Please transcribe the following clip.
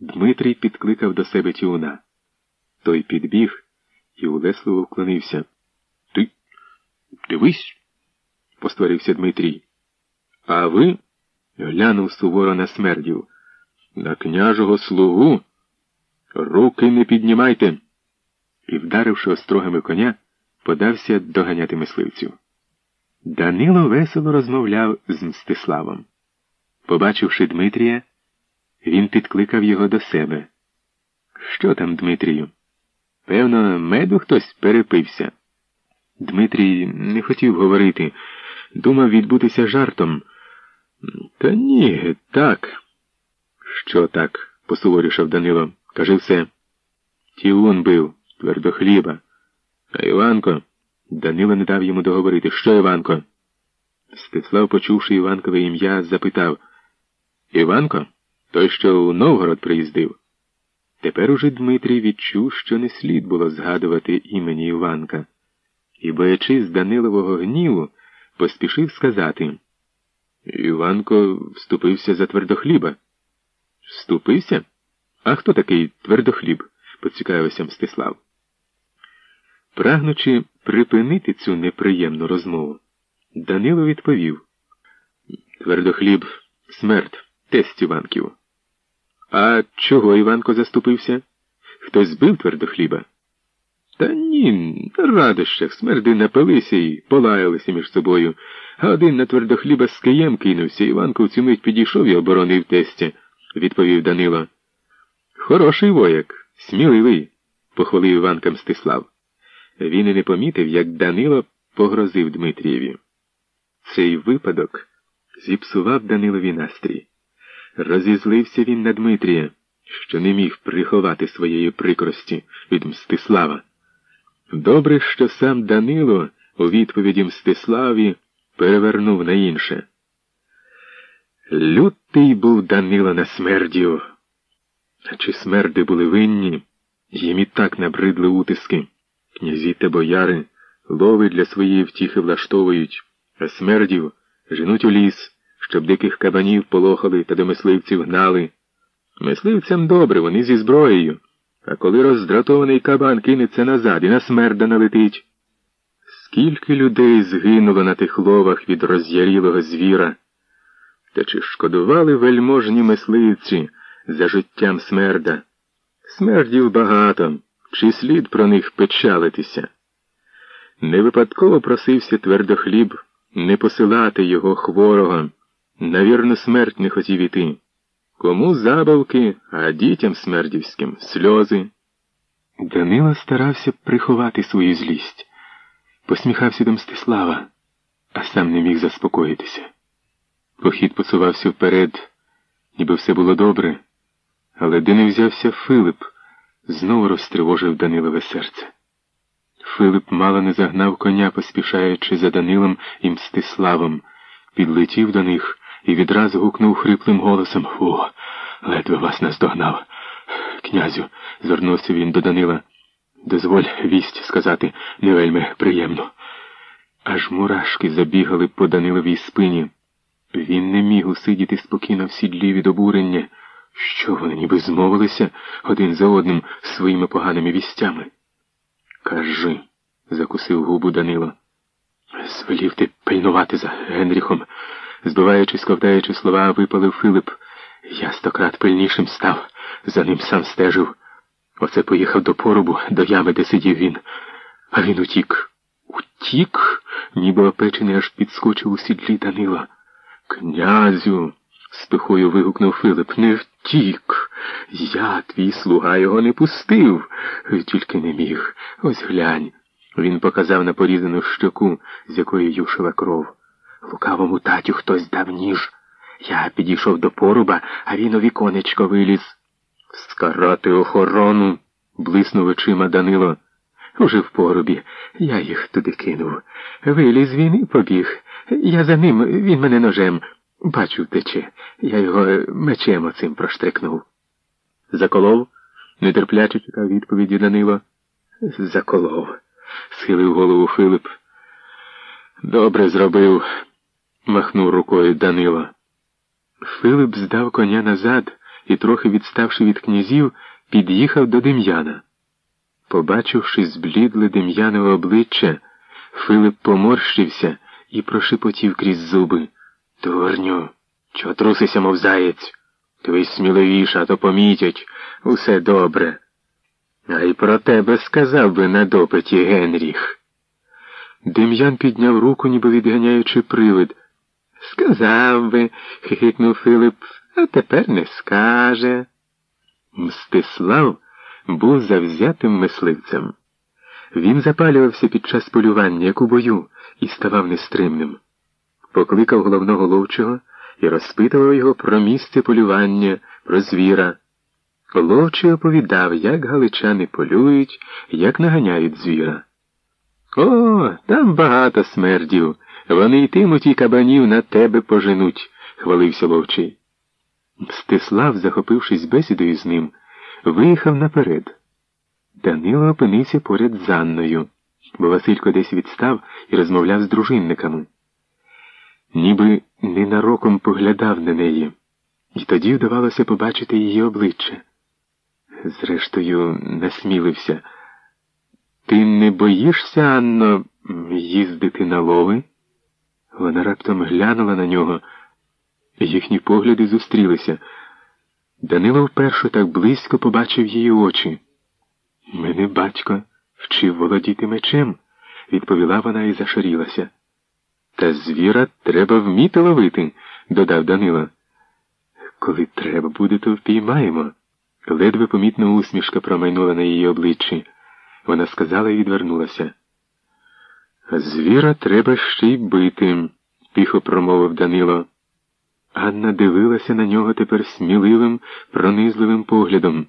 Дмитрій підкликав до себе Тіуна. Той підбіг і улесливо вклонився. Ти дивись, постворився Дмитрій. А ви? глянув суворо на смердів. На княжого слугу руки не піднімайте. І, вдаривши острогами коня, подався доганяти мисливців. Данило весело розмовляв з Мстиславом. Побачивши Дмитрія, він підкликав його до себе. Що там, Дмитрію? Певно, меду хтось перепився. Дмитрій не хотів говорити, думав відбутися жартом. Та ні, так. Що так? посуворішав Данило. Кажи все. Тіун бив, твердохліба. А Іванко. Данило не дав йому договорити. Що, Іванко? Стеслав, почувши Іванкове ім'я, запитав Іванко? Той, що у Новгород приїздив. Тепер уже Дмитрій відчув, що не слід було згадувати імені Іванка, і, боячись Данилового гніву, поспішив сказати Іванко вступився за твердохліба. Вступився? А хто такий твердохліб? поцікавився Мстислав. Прагнучи припинити цю неприємну розмову, Данило відповів Твердохліб смерть, тесть Іванків. А чого Іванко заступився? Хтось збив твердохліба? Та ні, на радощах смерди напилися і полаялися між собою, а один на твердохліба з києм кинувся. Іванко в цю мить підійшов і оборонив тестя, відповів Данило. Хороший вояк, сміливий, похвалив Іванка Мстислав. Він і не помітив, як Данило погрозив Дмитрієві. Цей випадок зіпсував Данилові настрій. Розізлився він на Дмитрія, що не міг приховати своєї прикрості від Мстислава. Добре, що сам Данило у відповіді Мстиславі перевернув на інше. Лютий був Данило на смердів. А чи смерди були винні, їм і так набридли утиски. Князі та бояри лови для своєї втіхи влаштовують, а смердів женуть у ліс щоб диких кабанів полохали та до мисливців гнали. Мисливцям добре, вони зі зброєю, а коли роздратований кабан кинеться назад і на смерда налетить. Скільки людей згинуло на тих ловах від роз'ярілого звіра? Та чи шкодували вельможні мисливці за життям смерда? Смердів багато, чи слід про них печалитися? Не випадково просився твердохліб не посилати його хворого. Навірно, смерть не хотів іти. Кому забавки, а дітям смердівським сльози. Данила старався приховати свою злість, посміхався до Мстислава, а сам не міг заспокоїтися. Похід посувався вперед, ніби все було добре, але де не взявся Филип, знову розтривожив Данилове серце. Филип мало не загнав коня, поспішаючи за Данилом і Мстиславом, підлетів до них і відразу гукнув хриплим голосом Фу, ледве вас наздогнав. Князю, звернувся він до Данила. Дозволь вість сказати не вельми приємно. Аж мурашки забігали по Даниловій спині. Він не міг усидіти спокійно в сідлі від обурення, що вони ніби змовилися один за одним своїми поганими вістями. Кажи, закусив губу Данило. Звелів ти пильнувати за Генріхом. Збиваючись, ковтаючи слова, випалив Филип. Я стократ пильнішим став, за ним сам стежив. Оце поїхав до порубу, до ями, де сидів він. А він утік. Утік, ніби опечений аж підскочив у сідлі Данила. Князю, з пихою вигукнув Филип, не втік. Я, твій слуга, його не пустив. Тільки не міг. Ось глянь. Він показав на порізану щоку, з якої юшила кров. Лукавому татю хтось дав ніж. Я підійшов до поруба, а він у віконечко виліз. Скарати охорону, блиснув очима Данило. Уже в порубі. Я їх туди кинув. Виліз він і побіг. Я за ним, він мене ножем. Бачу, тече. Я його мечем оцим проштрикнув. Заколов? нетерпляче чекав відповіді Данило. Заколов, схилив голову Филип. Добре зробив, махнув рукою Данило. Филип здав коня назад і, трохи відставши від князів, під'їхав до Дем'яна. Побачивши зблідле Дем'янове обличчя, Филип поморщився і прошепотів крізь зуби. Дурню, чого трусися, мов заєць? Ти сміливіша, а то помітять усе добре. А й про тебе сказав би на допиті Генріх. Дем'ян підняв руку, ніби відганяючи привид. Сказав би, хихикнув Филип, а тепер не скаже. Мстислав був завзятим мисливцем. Він запалювався під час полювання, як у бою, і ставав нестримним. Покликав головного ловчого і розпитував його про місце полювання, про звіра. Ловчий оповідав, як галичани полюють, як наганяють звіра. О, там багато смердів. Вони йтимуть і кабанів на тебе поженуть, хвалився ловчий. Стислав, захопившись бесідою з ним, виїхав наперед. Данило опинився поряд з Анною, бо Василько десь відстав і розмовляв з дружинниками. Ніби ненароком поглядав на неї, і тоді вдавалося побачити її обличчя. Зрештою, насмілився. Ти не боїшся, Анно, їздити на лови? Вона раптом глянула на нього, їхні погляди зустрілися. Данило вперше так близько побачив її очі. Мене батько вчив володіти мечем, відповіла вона і зашарілася. Та звіра треба вміти ловити, додав Данило. Коли треба буде, то впіймаємо. Ледве помітна усмішка промайнула на її обличчі. Вона сказала і відвернулася. Звіра треба ще й бити, тихо промовив Данило. Анна дивилася на нього тепер сміливим, пронизливим поглядом.